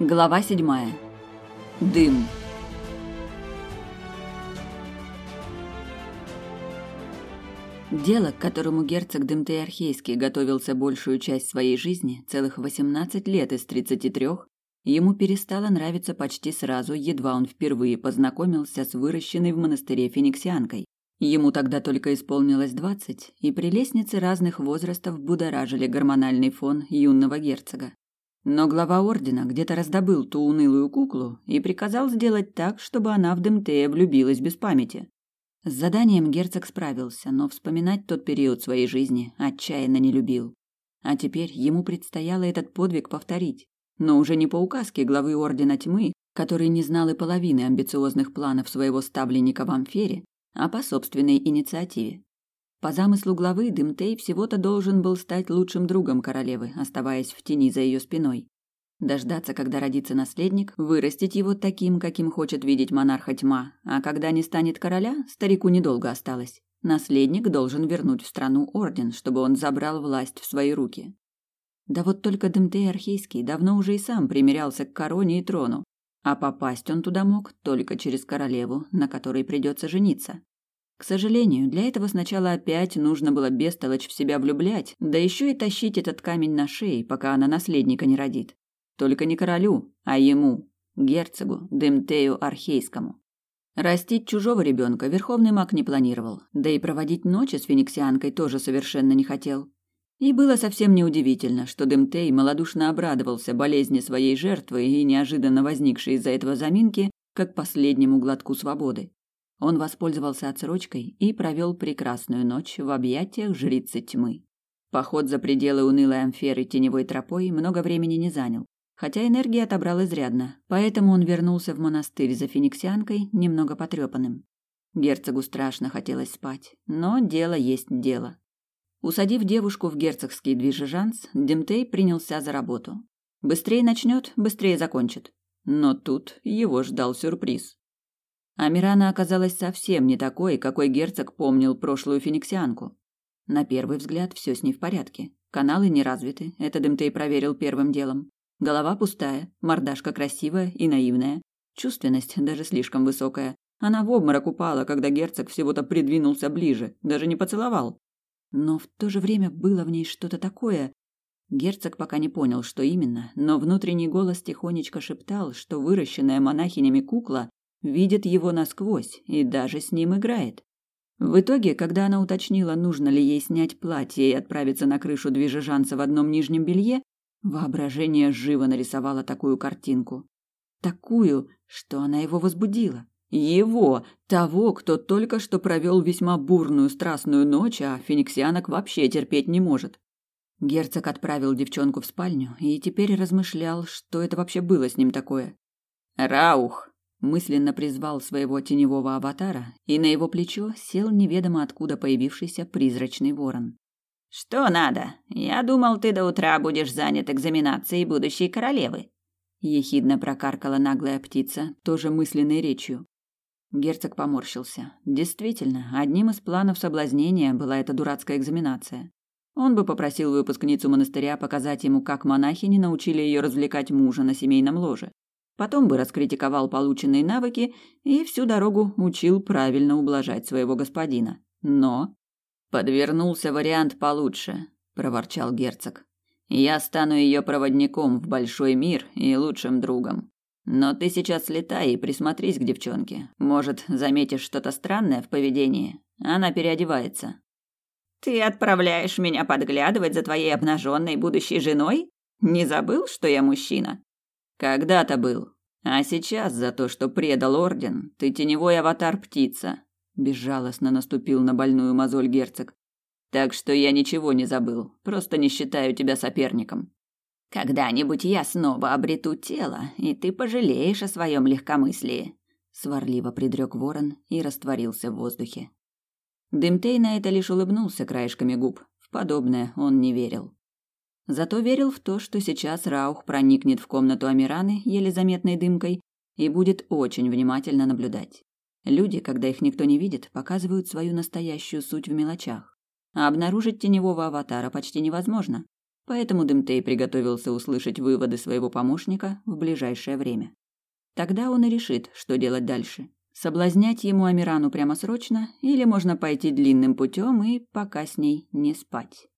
Глава седьмая. Дым. Дело, к которому герцог Демтей Архейский готовился большую часть своей жизни, целых 18 лет из 33, ему перестало нравиться почти сразу, едва он впервые познакомился с выращенной в монастыре фениксианкой. Ему тогда только исполнилось 20, и при лестнице разных возрастов будоражили гормональный фон юного герцога. Но глава ордена где-то раздобыл ту унылую куклу и приказал сделать так, чтобы она в Демтея влюбилась без памяти. С заданием герцог справился, но вспоминать тот период своей жизни отчаянно не любил. А теперь ему предстояло этот подвиг повторить, но уже не по указке главы Ордена Тьмы, который не знал и половины амбициозных планов своего ставленника в Амфере, а по собственной инициативе. По замыслу главы Дымтей всего-то должен был стать лучшим другом королевы, оставаясь в тени за ее спиной. Дождаться, когда родится наследник, вырастить его таким, каким хочет видеть монарха тьма, а когда не станет короля, старику недолго осталось. Наследник должен вернуть в страну орден, чтобы он забрал власть в свои руки. Да вот только Дымтей Архейский давно уже и сам примирялся к короне и трону, а попасть он туда мог только через королеву, на которой придется жениться. К сожалению, для этого сначала опять нужно было бестолочь в себя влюблять, да еще и тащить этот камень на шее, пока она наследника не родит. Только не королю, а ему, герцогу Демтею Архейскому. Растить чужого ребенка верховный маг не планировал, да и проводить ночи с фениксианкой тоже совершенно не хотел. И было совсем неудивительно, что Демтей малодушно обрадовался болезни своей жертвы и неожиданно возникшей из-за этого заминки, как последнему глотку свободы. Он воспользовался отсрочкой и провел прекрасную ночь в объятиях жрицы тьмы. Поход за пределы унылой амферы теневой тропой много времени не занял, хотя энергии отобрал изрядно, поэтому он вернулся в монастырь за фениксианкой немного потрепанным. Герцогу страшно хотелось спать, но дело есть дело. Усадив девушку в герцогский движежанс, Демтей принялся за работу. Быстрее начнет, быстрее закончит. Но тут его ждал сюрприз. Амирана оказалась совсем не такой, какой герцог помнил прошлую фениксианку. На первый взгляд все с ней в порядке. Каналы не развиты, это Дымтей проверил первым делом. Голова пустая, мордашка красивая и наивная. Чувственность даже слишком высокая. Она в обморок упала, когда герцог всего-то придвинулся ближе, даже не поцеловал. Но в то же время было в ней что-то такое. Герцог пока не понял, что именно, но внутренний голос тихонечко шептал, что выращенная монахинями кукла видит его насквозь и даже с ним играет. В итоге, когда она уточнила, нужно ли ей снять платье и отправиться на крышу движежанца в одном нижнем белье, воображение живо нарисовало такую картинку. Такую, что она его возбудила. Его, того, кто только что провел весьма бурную страстную ночь, а фениксианок вообще терпеть не может. Герцог отправил девчонку в спальню и теперь размышлял, что это вообще было с ним такое. «Раух!» Мысленно призвал своего теневого аватара, и на его плечо сел неведомо откуда появившийся призрачный ворон. Что надо? Я думал, ты до утра будешь занят экзаменацией будущей королевы. Ехидно прокаркала наглая птица, тоже мысленной речью. Герцог поморщился. Действительно, одним из планов соблазнения была эта дурацкая экзаменация. Он бы попросил выпускницу монастыря показать ему, как монахини научили ее развлекать мужа на семейном ложе. Потом бы раскритиковал полученные навыки и всю дорогу учил правильно ублажать своего господина. Но подвернулся вариант получше, проворчал герцог. Я стану ее проводником в большой мир и лучшим другом. Но ты сейчас слетай и присмотрись к девчонке. Может, заметишь что-то странное в поведении. Она переодевается. Ты отправляешь меня подглядывать за твоей обнаженной будущей женой? Не забыл, что я мужчина? Когда-то был. А сейчас за то, что предал орден, ты теневой аватар-птица. Безжалостно наступил на больную мозоль герцог. Так что я ничего не забыл, просто не считаю тебя соперником. Когда-нибудь я снова обрету тело, и ты пожалеешь о своем легкомыслии. Сварливо предрек ворон и растворился в воздухе. Дымтей на это лишь улыбнулся краешками губ. В подобное он не верил. Зато верил в то, что сейчас Раух проникнет в комнату Амираны еле заметной дымкой и будет очень внимательно наблюдать. Люди, когда их никто не видит, показывают свою настоящую суть в мелочах. А обнаружить теневого аватара почти невозможно. поэтому Дымтей приготовился услышать выводы своего помощника в ближайшее время. Тогда он и решит, что делать дальше. Соблазнять ему Амирану прямо срочно или можно пойти длинным путем и пока с ней не спать.